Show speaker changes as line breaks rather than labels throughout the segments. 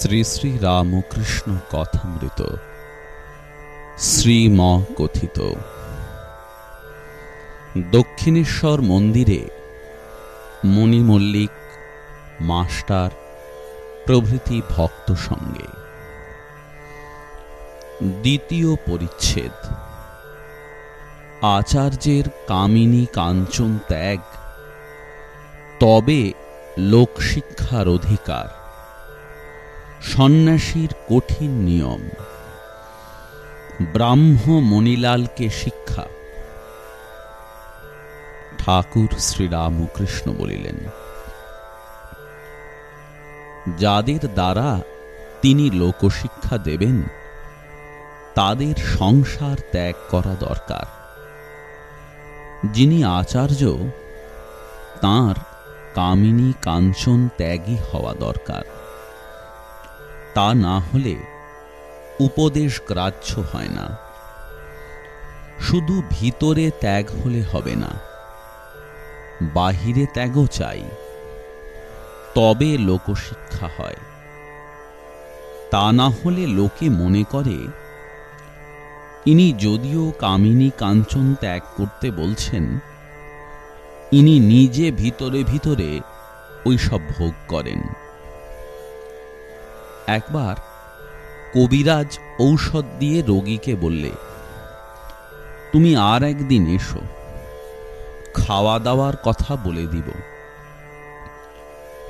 শ্রী শ্রী রামকৃষ্ণ কথামৃত। শ্রীম কথিত দক্ষিণেশ্বর মন্দিরে মণি মল্লিক মাস্টার, প্রভৃতি ভক্ত সঙ্গে। দ্বিতীয় পরিচ্ছেদ। আচার্যের কামিনী কাঞ্চন ত্যাগ। তবে লোকশিক্ষার অধিকার। সন্ন্যাসীর কঠিন নিয়ম। ব্রাহ্ম মণিলালকে শিক্ষা। ঠাকুর শ্রীরামকৃষ্ণ বলিলেন, যাদের দ্বারা তিনি লোকশিক্ষা দেবেন, তাদের সংসার ত্যাগ করা দরকার। যিনি আচার্য, তার কামিনী কাঞ্চন ত্যাগী হওয়া দরকার। তা না হলে উপদেশ গ্রাহ্য হয় না। শুধু ভিতরে ত্যাগ হলে হবে না, বাহিরে ত্যাগও চাই, তবে লোকশিক্ষা হয়। তা না হলে লোকে মনে করে, ইনি যদিও কামিনী কাঞ্চন ত্যাগ করতে বলছেন, ইনি নিজে ভিতরে ভিতরে ওই সব ভোগ করেন। একবার কবিরাজ ঔষধ দিয়ে রোগীকে বললে, তুমি আর একদিন এসো খাওয়া দাওয়ার কথা বলে দিব।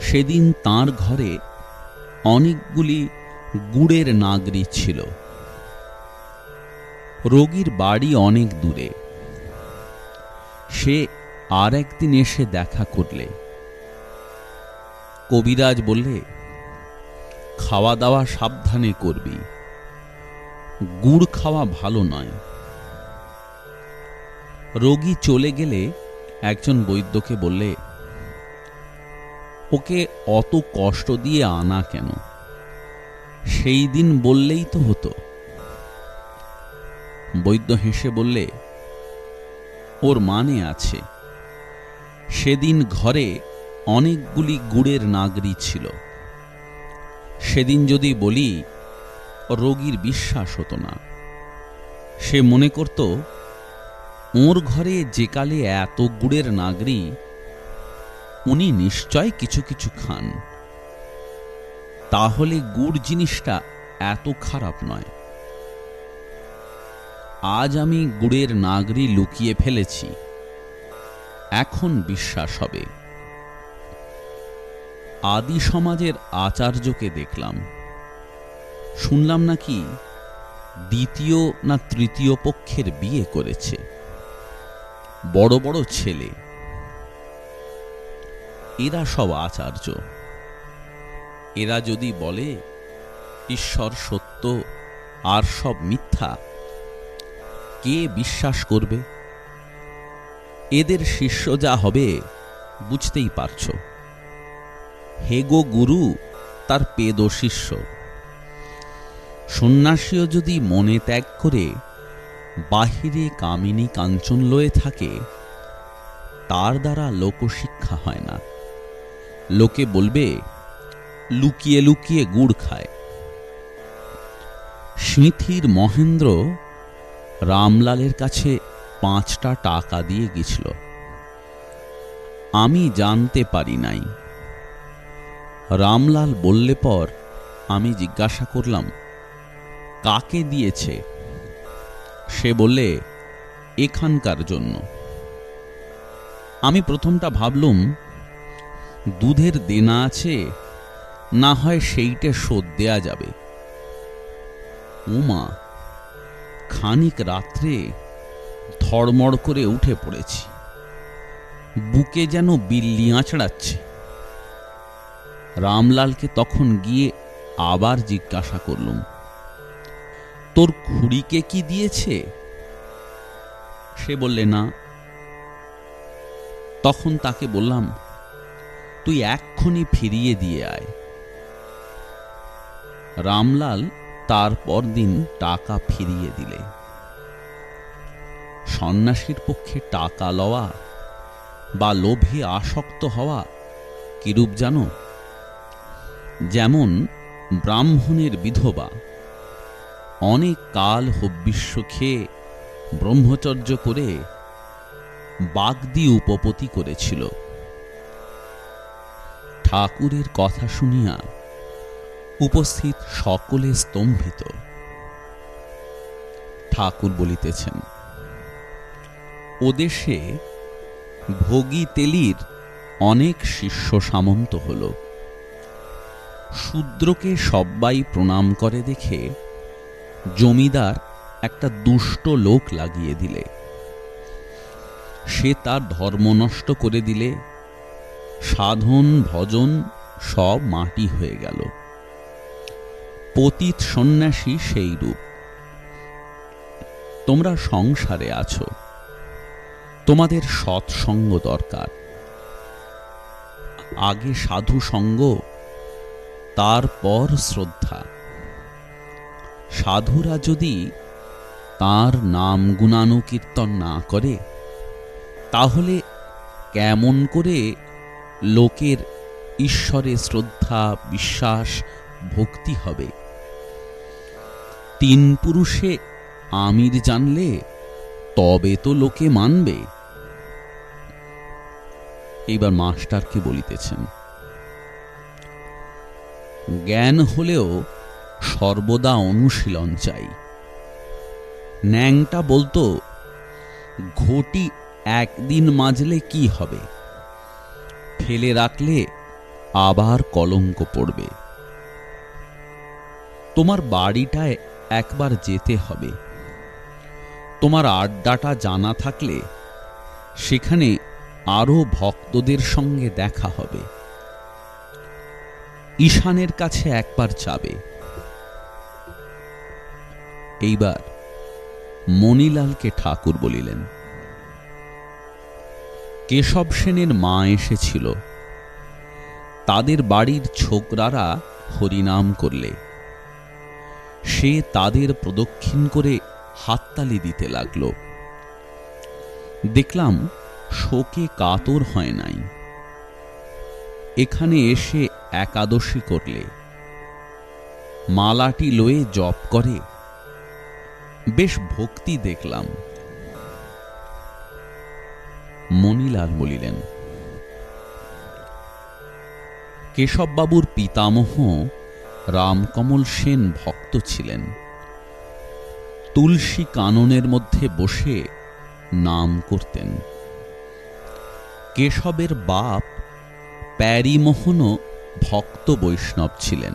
সেদিন তার ঘরে অনেকগুলি গুড়ের নাগরি ছিল। রোগীর বাড়ি অনেক দূরে। সে আর একদিন এসে দেখা করলে। কবিরাজ বললে খাওয়া দাওয়া সাবধানে করবি। গুড় খাওয়া ভালো নয়। রোগী চলে গেলে একজন বৈদ্যকে বললে, ওকে অত কষ্ট দিয়ে আনা কেন? সেই দিন বললেই তো হতো। বৈদ্য হেসে বললে, ওর মানে আছে। সেদিন ঘরে অনেকগুলি গুড়ের নাগরি ছিল। সেদিন যদি বলি, রোগীর বিশ্বাস হতো না। সে মনে করত, ওর ঘরে যে কালে এত গুড়ের নাগরি, উনি নিশ্চয় কিছু কিছু খান। তাহলে গুড় জিনিসটা এত খারাপ নয়। আজ আমি গুড়ের নাগরি লুকিয়ে ফেলেছি। এখন বিশ্বাস হবে। আদি সমাজের আচার্যকে দেখলাম। শুনলাম নাকি দ্বিতীয় না তৃতীয় পক্ষের বিয়ে করেছে। বড় বড় ছেলে। এরা সব আচার্য। এরা যদি বলে, ঈশ্বর সত্য আর সব মিথ্যা, কে বিশ্বাস করবে? এদের শিষ্য যা হবে বুঝতেই পারছ। হেগো গুরু, তার পেদ শিষ্য। সন্ন্যাসীও যদি মনে ত্যাগ করে বাহিরে কামিনী কাঞ্চন লয়ে থাকে, তার দ্বারা লোকশিক্ষা হয় না। লোকে বলবে, লুকিয়ে লুকিয়ে গুড় খায়। সিঁথির মহেন্দ্র রামলালের কাছে পাঁচটা টাকা দিয়ে গেছিল। আমি জানতে পারি নাই রামলাল বললে পর আমি জিজ্ঞাসা করলাম, কাকে দিয়েছে? সে বললে, এখানকার জন্য। আমি প্রথমটা ভাবলুম, দুধের দেনা আছে, না হয় সেইটে শোধ দেয়া যাবে। উমা, খানিক রাত্রে ধড়মড় করে উঠে পড়েছি। বুকে যেন বিল্লি আঁচড়াচ্ছে। রামলালকে তখন গিয়ে আবার জিজ্ঞাসা করলুম, তোর খুড়িকে কি দিয়েছে? সে বললে, না। তখন তাকে বললাম, তুই এক্ষুনি ফিরিয়ে দিয়ে আয়। রামলাল তারপর দিন টাকা ফিরিয়ে দিলে। সন্ন্যাসীর পক্ষে টাকা লওয়া বা লোভে আসক্ত হওয়া কিরূপ জানো? যেমন ব্রাহ্মণের বিধবা। অনেক কাল হব্বিষ্য খেয়ে ব্রহ্মচর্য করে বাগদি উপপতি করেছিল। ঠাকুরের কথা শুনিয়া উপস্থিত সকলে স্তম্ভিত। ঠাকুর বলিতেছেন, ওদেশে ভোগী তেলির অনেক শিষ্য সামন্ত হল। শূদ্রকে সব্বাই প্রণাম করে দেখে জমিদার একটা দুষ্ট লোক লাগিয়ে দিলে। সে তার ধর্ম নষ্ট করে দিলে। সাধন, ভজন সব মাটি হয়ে গেল। পতিত সন্ন্যাসী সেই রূপ। তোমরা সংসারে আছো। তোমাদের সৎসঙ্গ দরকার। আগে সাধু সঙ্গ তারপর শ্রদ্ধা। সাধুরা যদি তার নাম গুণানুকীর্তন না করে, তাহলে কেমন করে লোকের ঈশ্বরে শ্রদ্ধা, বিশ্বাস, ভক্তি হবে? তিন পুরুষে আমির জানলে তবে তো লোকে মানবে। এইবার মাস্টারকে বলিতেছেন জ্ঞান হলেও সর্বদা অনুশীলন চাই। ন্যাংটা বলতো, ঘটি একদিন মাজলে কি হবে? ফেলে রাখলে আবার কলঙ্ক পড়বে। তোমার বাড়িটায় একবার যেতে হবে। তোমার আড্ডাটা জানা থাকলে সেখানে আরও ভক্তদের সঙ্গে দেখা হবে। ঈশানের কাছে একবার যাবে। এইবার মণিলালকে ঠাকুর বলিলেন, কেশব সেনের মা এসেছিল। তাদের বাড়ির ছোকরারা হরিনাম করলে। সে তাদের প্রদক্ষিণ করে হাততালি দিতে লাগল। দেখলাম শোকে কাতর হয় নাই। এখানে এসে একাদশী করলে। মালাটি লয়ে জপ করে। বেশ ভক্তি দেখলাম। মণিলাল বলিলেন, কেশববাবুর পিতামহ রামকমল সেন ভক্ত ছিলেন। তুলসী কাননের মধ্যে বসে নাম করতেন। কেশবের বাপ প্যারিমোহনও ভক্ত বৈষ্ণব ছিলেন।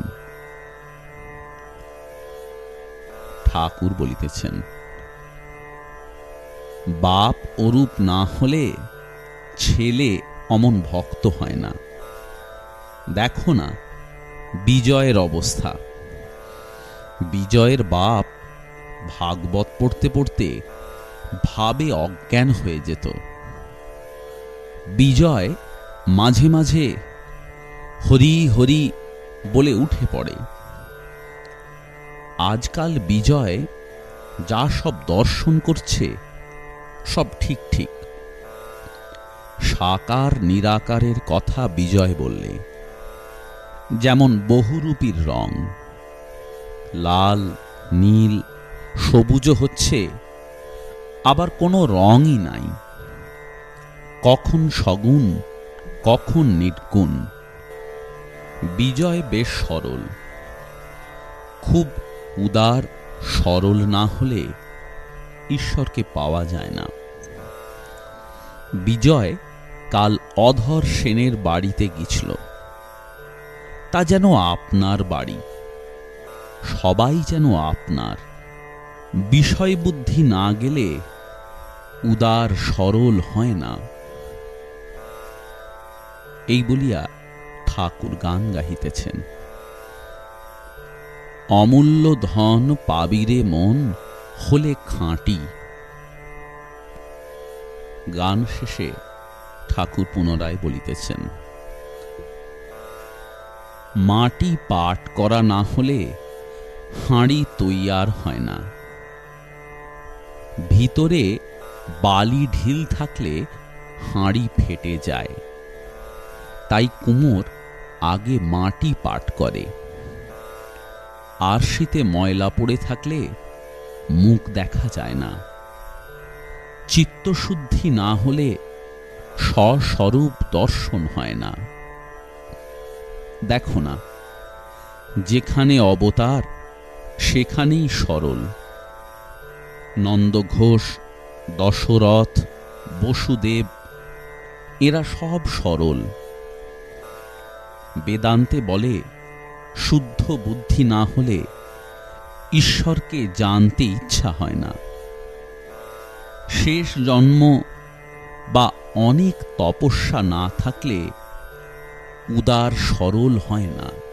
ঠাকুর বলিতেছেন, বাপ অরূপ না হলে ছেলে অমন ভক্ত হয় না। দেখো না, বিজয়ের অবস্থা। বিজয়ের বাপ ভাগবত পড়তে পড়তে ভাবে অজ্ঞান হয়ে যেত। বিজয় মাঝে মাঝে হরি হরি বলে উঠে পড়ে। আজকাল বিজয় যা সব দর্শন করছে, সব ঠিক ঠিক। সাকার নিরাকারের কথা বিজয় বললে, যেমন বহুরূপীর রং। লাল, নীল, সবুজ হচ্ছে, আবার কোনো রঙই নাই। কখন সগুণ কখন নির্গুণ? বিজয় বেশ সরল। খুব উদার, সরল না হলে ঈশ্বরকে পাওয়া যায় না। বিজয় কাল অধর সেনের বাড়িতে গিয়েছিল। তা যেন আপনার বাড়ি। সবাই যেন আপনার। বিষয় বুদ্ধি না গেলে উদার, সরল হয় না। এই বলিয়া ঠাকুর গান গাহিতেছেন। অমূল্য ধন পাবিরে মন, হলে খাঁটি। গান শেষে ঠাকুর পুনরায় বলিতেছেন, মাটি পাট করা না হলে হাঁড়ি তৈয়ার হয় না। ভিতরে বালি ঢিল থাকলে হাঁড়ি ফেটে যায়। তাই কুমোর আগে মাটি পাট করে। আরশিতে ময়লা পড়ে থাকলে মুখ দেখা যায় না। চিত্তশুদ্ধি না হলে স্বস্বরূপ দর্শন হয় না। দেখো না, যেখানে অবতার, সেখানেই সরল। নন্দ ঘোষ, দশরথ, বসুদেব, এরা সব সরল। বেদান্তে বলে, শুদ্ধ বুদ্ধি না হলে ঈশ্বরকে জানতে ইচ্ছা হয় না। শেষ জন্ম বা অনেক তপস্যা না থাকলে উদার সরল হয় না।